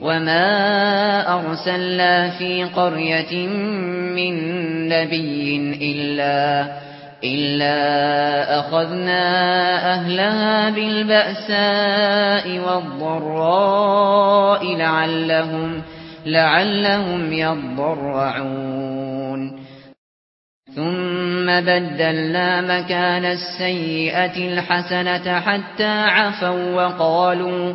وما أرسلنا في قرية من نبي إلا إلا أخذنا أهلها بالبأساء والضراء لعلهم لعلهم يضرعون ثم بدلنا مكان السيئة الحسنة حتى عفوا وقالوا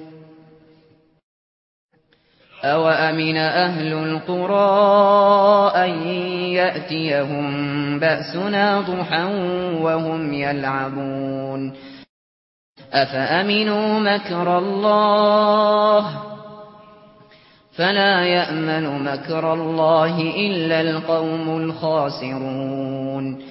أو أمن أهل القرى أن يأتيهم بأسنا ضحا وهم يلعبون أفأمنوا مكر الله فلا يأمن مكر الله إلا القوم الخاسرون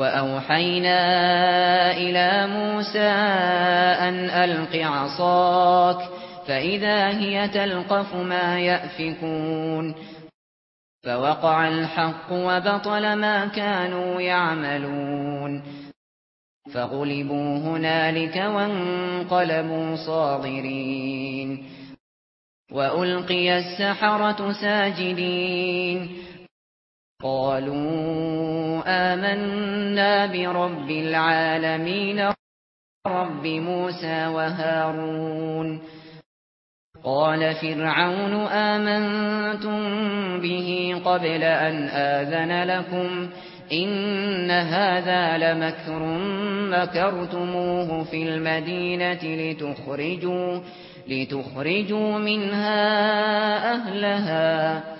وَأَوْحَيْنَا إِلَى مُوسَى أَنْ أَلْقِ عَصَاكَ فَإِذَا هِيَ تَلْقَفُ مَا يَأْفِكُونَ فَوَقَعَ الْحَقُّ وَبَطَلَ مَا كَانُوا يَعْمَلُونَ فَغُلِبُوا هُنَالِكَ وَانقَلَبُوا صَاغِرِينَ وَأُلْقِيَ السَّحَرَةُ سَاجِدِينَ قالوا آمنا برب العالمين رب موسى وهارون. قال فرعون آمنتم به قبل أن آذن لكم؟ إن هذا لمكر مكرتموه في المدينة لتخرجوا, لتخرجوا منها أهلها.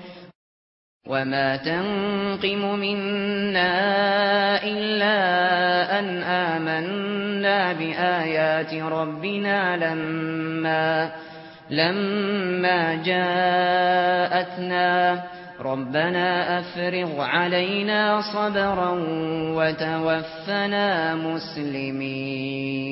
وما تنقم منا إلا أن آمنا بآيات ربنا لما لما جاءتنا ربنا أفرغ علينا صبرا وتوفنا مسلمين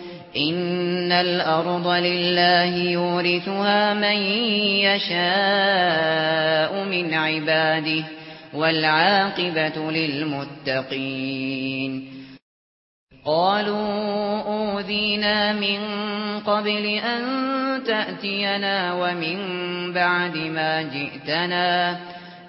ان الأرض لله يورثها من يشاء من عباده والعاقبه للمتقين قالوا اوذينا من قبل ان تاتينا ومن بعد ما جئتنا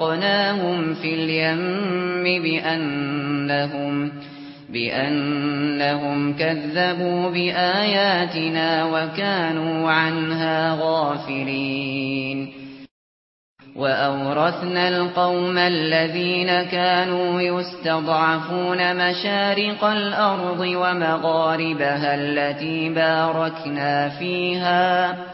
وَأَغْرَقْنَاهُمْ فِي الْيَمِّ بِأَنَّهُمْ بِأَنَّهُمْ كَذَّبُوا بِآيَاتِنَا وَكَانُوا عَنْهَا غَافِلِينَ. وَأَوْرَثْنَا الْقَوْمَ الَّذِينَ كَانُوا يُسْتَضْعَفُونَ مَشَارِقَ الْأَرْضِ وَمَغَارِبَهَا الَّتِي بَارَكْنَا فِيهَا.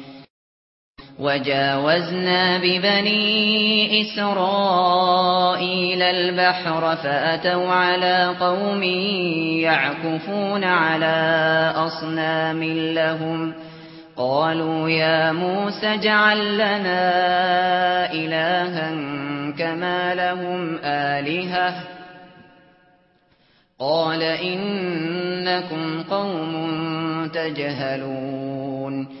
وجاوزنا ببني إسرائيل البحر فأتوا على قوم يعكفون على أصنام لهم قالوا يا موسى جعل لنا إلها كما لهم آلهة قال إنكم قوم تجهلون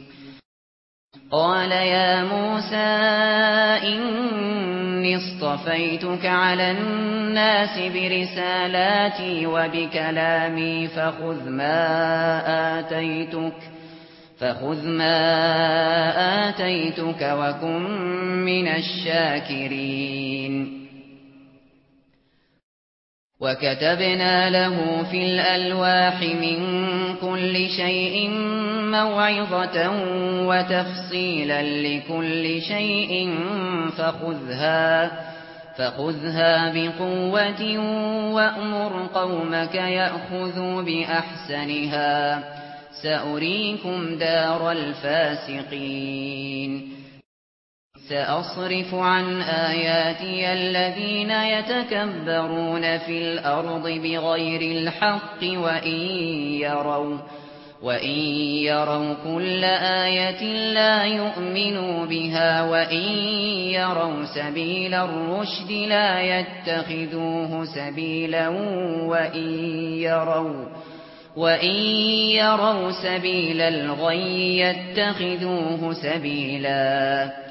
قال يا موسى إني اصطفيتك على الناس برسالاتي وبكلامي فخذ ما آتيتك فخذ ما آتيتك وكن من الشاكرين. وكتبنا له في الألواح من لكل شَيْءٍ مَوْعِظَةً وَتَفْصِيلًا لِكُلِّ شَيْءٍ فَخُذْهَا فَخُذْهَا بِقُوَّةٍ وَأْمُرْ قَوْمَكَ يَأْخُذُوا بِأَحْسَنِهَا سَأُرِيكُمْ دَارَ الْفَاسِقِينَ سأصرف عن آياتي الذين يتكبرون في الأرض بغير الحق وإن يروا وَإِن يَرَوْا كُلَّ آيَةٍ لَّا يُؤْمِنُوا بِهَا وَإِن يَرَوْا سَبِيلَ الرُّشْدِ لَا يَتَّخِذُوهُ سَبِيلًا وَإِن يَرَوْا وَإِن يَرَوْا سَبِيلَ الْغَيِّ يَتَّخِذُوهُ سَبِيلًا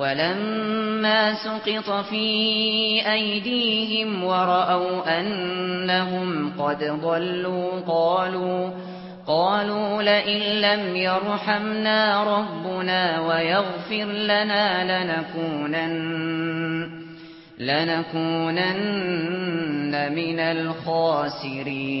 ولما سقط في أيديهم ورأوا أنهم قد ضلوا قالوا قالوا لئن لم يرحمنا ربنا ويغفر لنا لنكونن لنكونن من الخاسرين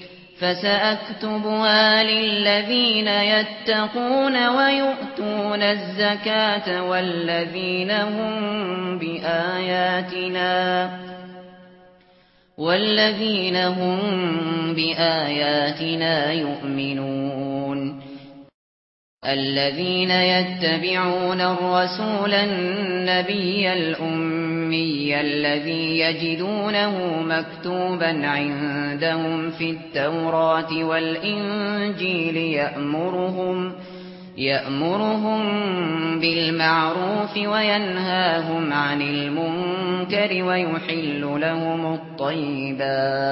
فَسَأَكْتُبُهَا لِلَّذِينَ يَتَّقُونَ وَيُؤْتُونَ الزَّكَاةَ وَالَّذِينَ هُمْ بِآيَاتِنَا وَالَّذِينَ هُمْ بِآيَاتِنَا يُؤْمِنُونَ الَّذِينَ يَتَّبِعُونَ الرَّسُولَ النَّبِيَّ الْأُمِّيَّ الأمي الذي يجدونه مكتوبا عندهم في التوراة والإنجيل يأمرهم يأمرهم بالمعروف وينهاهم عن المنكر ويحل لهم الطيبات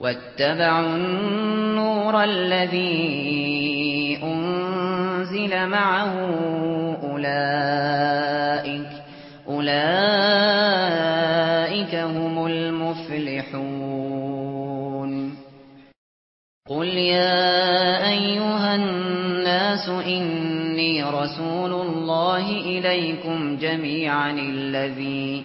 واتبعوا النور الذي أنزل معه أولئك أولئك هم المفلحون. قل يا أيها الناس إني رسول الله إليكم جميعا الذي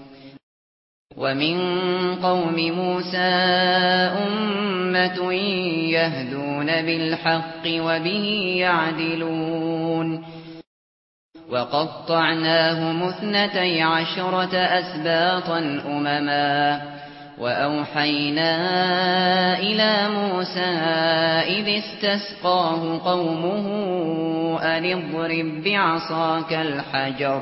وَمِن قَوْمِ مُوسَى أُمَّةٌ يَهْدُونَ بِالْحَقِّ وَبِهِ يَعْدِلُونَ وَقَطَّعْنَاهُمُ اثْنَتَيْ عَشْرَةَ أَسْبَاطًا أُمَمًا وَأَوْحَيْنَا إِلَى مُوسَى إِذِ اسْتَسْقَاهُ قَوْمُهُ أَنِ اضْرِب بِّعَصَاكَ الْحَجَرَ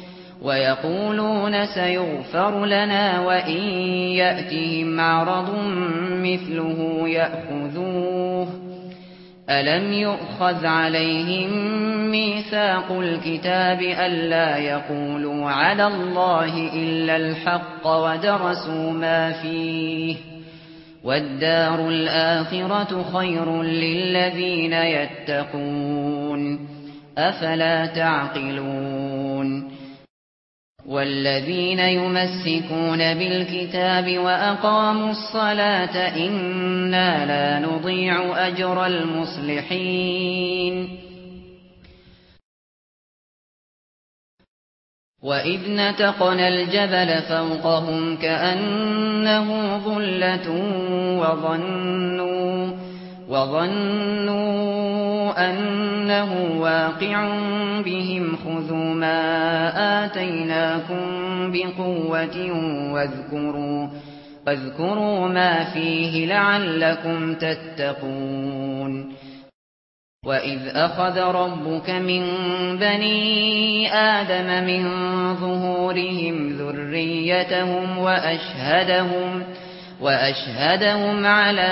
وَيَقُولُونَ سَيُغْفَرُ لَنَا وَإِن يَأْتِهِمْ عَرَضٌ مِثْلُهُ يَأْخُذُوهُ أَلَمْ يُؤْخَذْ عَلَيْهِمْ مِيثَاقُ الْكِتَابِ أَلَّا يَقُولُوا عَلَى اللَّهِ إِلَّا الْحَقَّ وَدَرَسُوا مَا فِيهِ وَالدَّارُ الْآخِرَةُ خَيْرٌ لِّلَّذِينَ يَتَّقُونَ أَفَلَا تَعْقِلُونَ والذين يمسكون بالكتاب وأقاموا الصلاة إنا لا نضيع أجر المصلحين. وَإِذْ نَتَقْنَا الْجَبَلَ فَوْقَهُمْ كَأَنَّهُ ظُلَّةٌ وَظَنُّوا وَظَنُّوا أَنَّهُ وَاقِعٌ بِهِمْ خُذُوا مَا آتَيْنَاكُمْ بِقُوَّةٍ وَاذْكُرُوا فاذكروا ما فيه لعلكم تتقون وَإِذْ أَخَذَ رَبُّكَ مِنْ بَنِي آدَمَ مِنْ ظُهُورِهِمْ ذُرِّيَّتَهُمْ وَأَشْهَدَهُمْ وَأَشْهَدَهُمْ عَلَى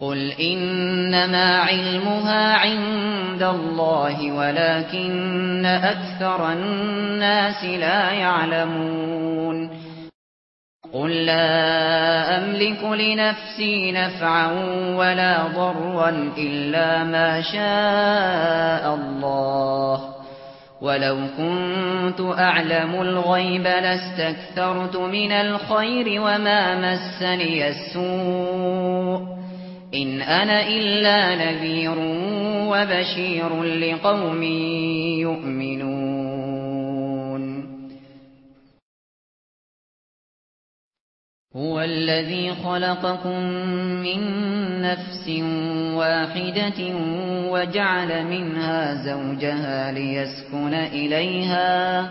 قل إنما علمها عند الله ولكن أكثر الناس لا يعلمون قل لا أملك لنفسي نفعا ولا ضرا إلا ما شاء الله ولو كنت أعلم الغيب لاستكثرت من الخير وما مسني السوء ان أنا الا نذير وبشير لقوم يؤمنون هو الذي خلقكم من نفس واحدة وجعل منها زوجها ليسكن اليها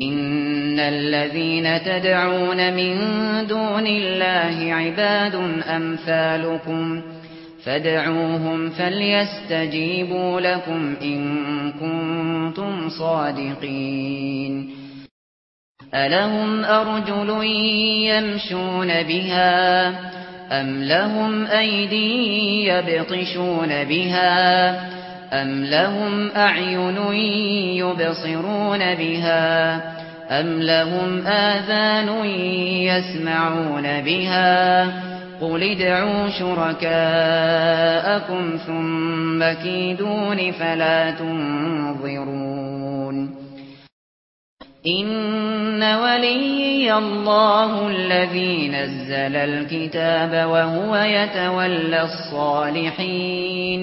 ان الذين تدعون من دون الله عباد امثالكم فادعوهم فليستجيبوا لكم ان كنتم صادقين الهم ارجل يمشون بها ام لهم ايدي يبطشون بها أَمْ لَهُمْ أَعْيُنٌ يُبْصِرُونَ بِهَا أَمْ لَهُمْ آذَانٌ يَسْمَعُونَ بِهَا قُلِ ادْعُوا شُرَكَاءَكُمْ ثُمَّ كِيدُونِ فَلَا تُنظِرُونَ إِنَّ وَلِيَّ اللَّهُ الَّذِي نَزَّلَ الْكِتَابَ وَهُوَ يَتَوَلَّى الصَّالِحِينَ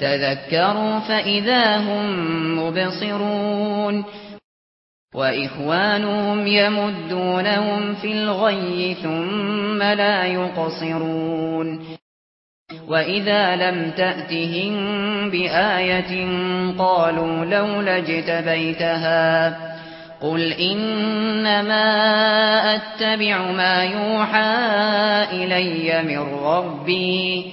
تذكروا فإذا هم مبصرون وإخوانهم يمدونهم في الغي ثم لا يقصرون وَإِذَا لَمْ تَأْتِهِمْ بِآيَةٍ قَالُوا لَوْلَا اجْتَبَيْتَهَا قُلْ إِنَّمَا أَتَّبِعُ مَا يُوحَى إِلَيَّ مِنْ رَبِّي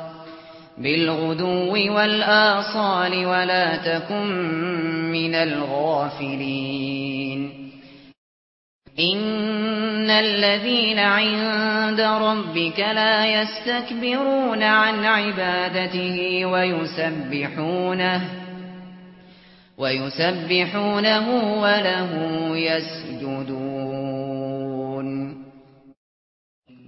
بالغدو والآصال ولا تكن من الغافلين. إن الذين عند ربك لا يستكبرون عن عبادته ويسبحونه ويسبحونه وله يسجدون.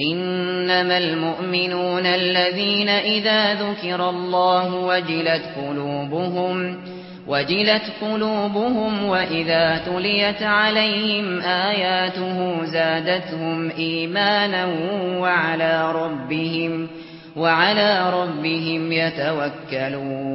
إنما المؤمنون الذين إذا ذكر الله وجلت قلوبهم وجلت قلوبهم وإذا تليت عليهم آياته زادتهم إيمانا وعلى ربهم وعلى ربهم يتوكلون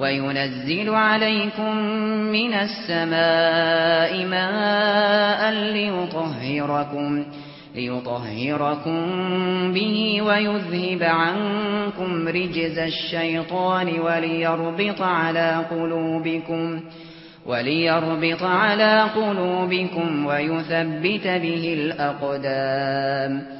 وَيُنَزِّلُ عَلَيْكُمْ مِنَ السَّمَاءِ مَاءً لِيُطَهِّرَكُمْ لِيُطَهِّرَكُمْ بِهِ وَيُذْهِبَ عَنكُمْ رِجْزَ الشَّيْطَانِ وَلِيَرْبِطَ عَلَى قُلُوبِكُمْ وَلِيَرْبِطَ عَلَى قُلُوبِكُمْ وَيُثَبِّتَ بِهِ الْأَقْدَامَ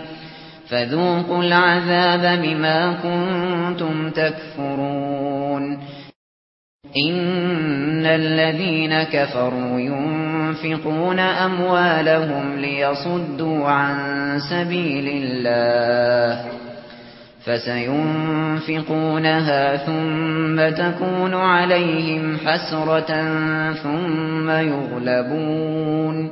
فذوقوا العذاب بما كنتم تكفرون. إن الذين كفروا ينفقون أموالهم ليصدوا عن سبيل الله فسينفقونها ثم تكون عليهم حسرة ثم يغلبون.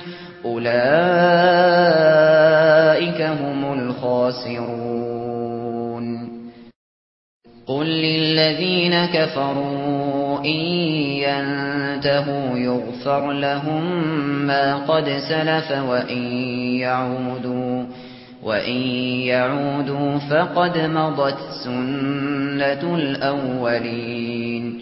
أولئك هم الخاسرون. قل للذين كفروا إن ينتهوا يغفر لهم ما قد سلف وإن يعودوا وَإِن يَعُودُوا فَقَدْ مَضَتْ سُنَّةُ الْأَوَّلِينَ.